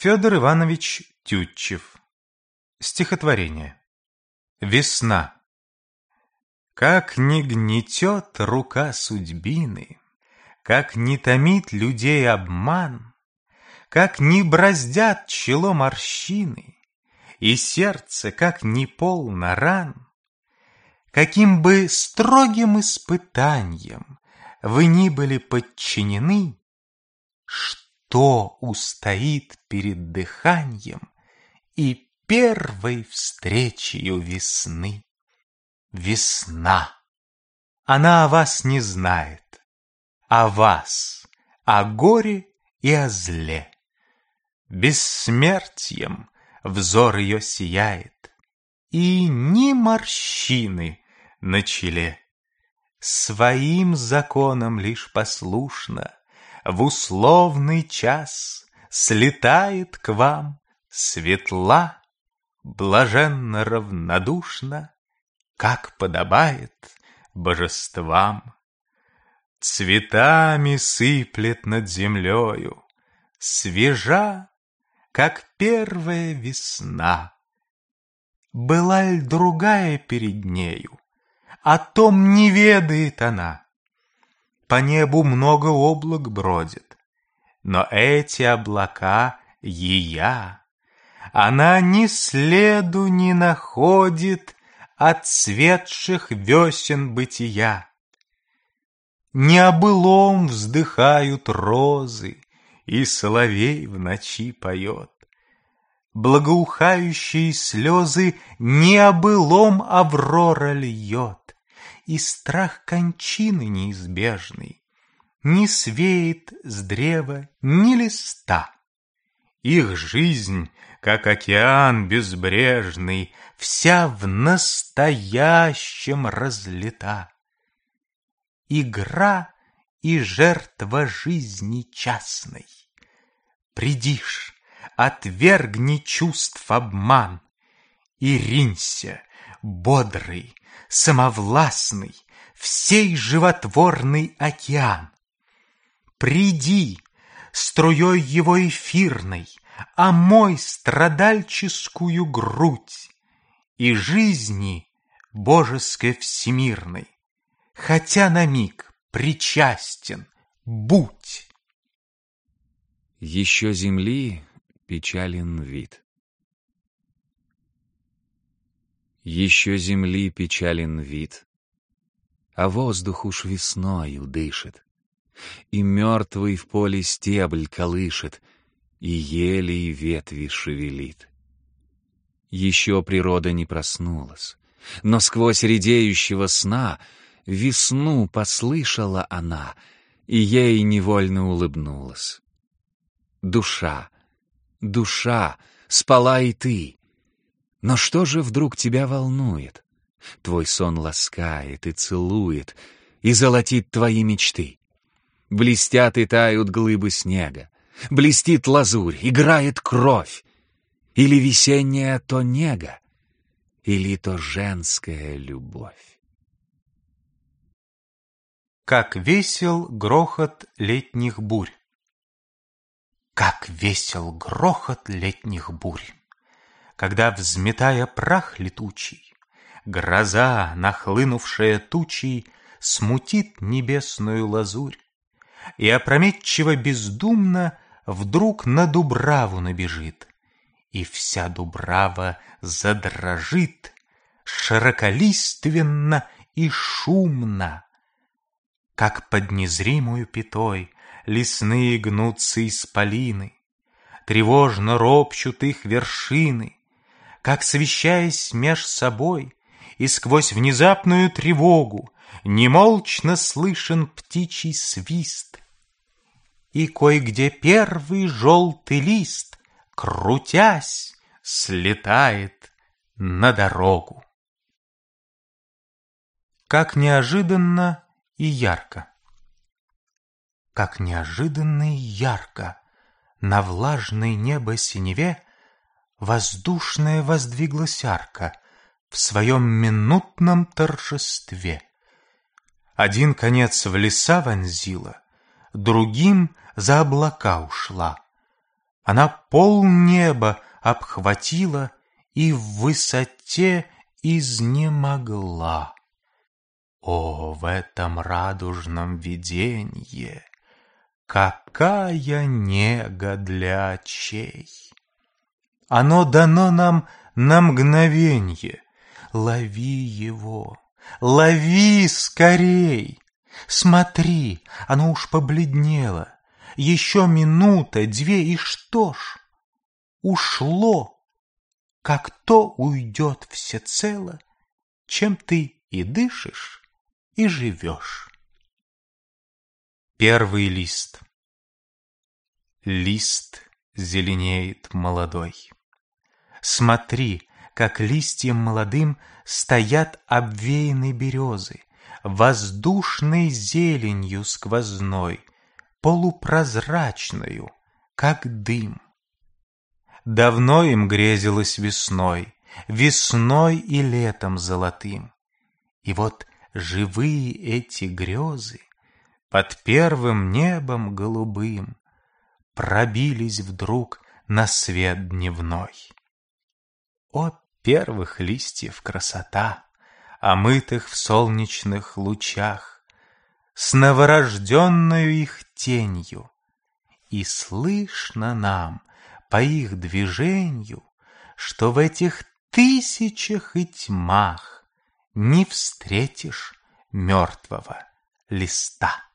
Федор Иванович Тютчев. Стихотворение. Весна. Как не гнетет рука судьбины, Как не томит людей обман, Как не браздят чело морщины, И сердце, как не полно ран, Каким бы строгим испытанием Вы ни были подчинены, Что устоит перед дыханием И первой встречею весны? Весна. Она о вас не знает, о вас, о горе и о зле. Бессмертием взор ее сияет, И ни морщины на челе. Своим законам лишь послушно В условный час слетает к вам Светла, блаженно равнодушно как подобает божествам. Цветами сыплет над землею, свежа, как первая весна. Была ль другая перед нею, о том не ведает она. По небу много облак бродит, но эти облака ея. Она ни следу не находит отцветших весен бытия. Не о былом вздыхают розы, И соловей в ночи поет. Благоухающие слезы Не о былом аврора льет, И страх кончины неизбежный Не свеет с древа ни листа. Их жизнь, как океан безбрежный, Вся в настоящем разлита. Игра и жертва жизни частной. Придишь, отвергни чувств обман И ринься, бодрый, самовластный, Всей животворный океан. Приди, струей его эфирной, а мой страдальческую грудь и жизни божеской всемирной, хотя на миг причастен, будь. Еще земли печален вид. Еще земли печален вид, а воздух уж весною дышит. И мертвый в поле стебль колышет, И елей ветви шевелит. Еще природа не проснулась, но сквозь редеющего сна Весну послышала она, и ей невольно улыбнулась. Душа, душа, спала и ты. Но что же вдруг тебя волнует? Твой сон ласкает и целует, и золотит твои мечты. Блестят и тают глыбы снега. Блестит лазурь, играет кровь. Или весенняя то нега, или то женская любовь. Как весел грохот летних бурь. Как весел грохот летних бурь, Когда, взметая прах летучий, Гроза, нахлынувшая тучей, Смутит небесную лазурь, и опрометчиво бездумно Вдруг на Дубраву набежит, И вся Дубрава задрожит Широколиственно и шумно, Как под незримую пятой Лесные гнутся исполины, Тревожно ропчут их вершины, Как свещаясь меж собой, И сквозь внезапную тревогу Немолчно слышен птичий свист, И кое-где первый желтый лист, Крутясь, слетает на дорогу. Как неожиданно и ярко. Как неожиданно и ярко На влажной небо синеве Воздушная воздвиглась арка В своем минутном торжестве. Один конец в леса вонзила, Другим за облака ушла. Она полнеба обхватила и в высоте изнемогла. О, в этом радужном виденье Какая нега для очей! Оно дано нам на мгновенье. Лови его, лови скорей! Смотри, оно уж побледнело. Еще минута, две, и что ж? Ушло, как то уйдет всецело, чем ты и дышишь, и живешь. Первый лист. Лист зеленеет молодой. Смотри, как листьям молодым Стоят обвеяны березы, Воздушной зеленью сквозной, Полупрозрачною, как дым. Давно им грезилось весной, Весной и летом золотым. И вот живые эти грезы Под первым небом голубым Пробились вдруг на свет дневной. О, первых листьев красота, Омытых в солнечных лучах, С новорожденную их тенью, И слышно нам по их движению, Что в этих тысячах и тьмах Не встретишь мертвого листа.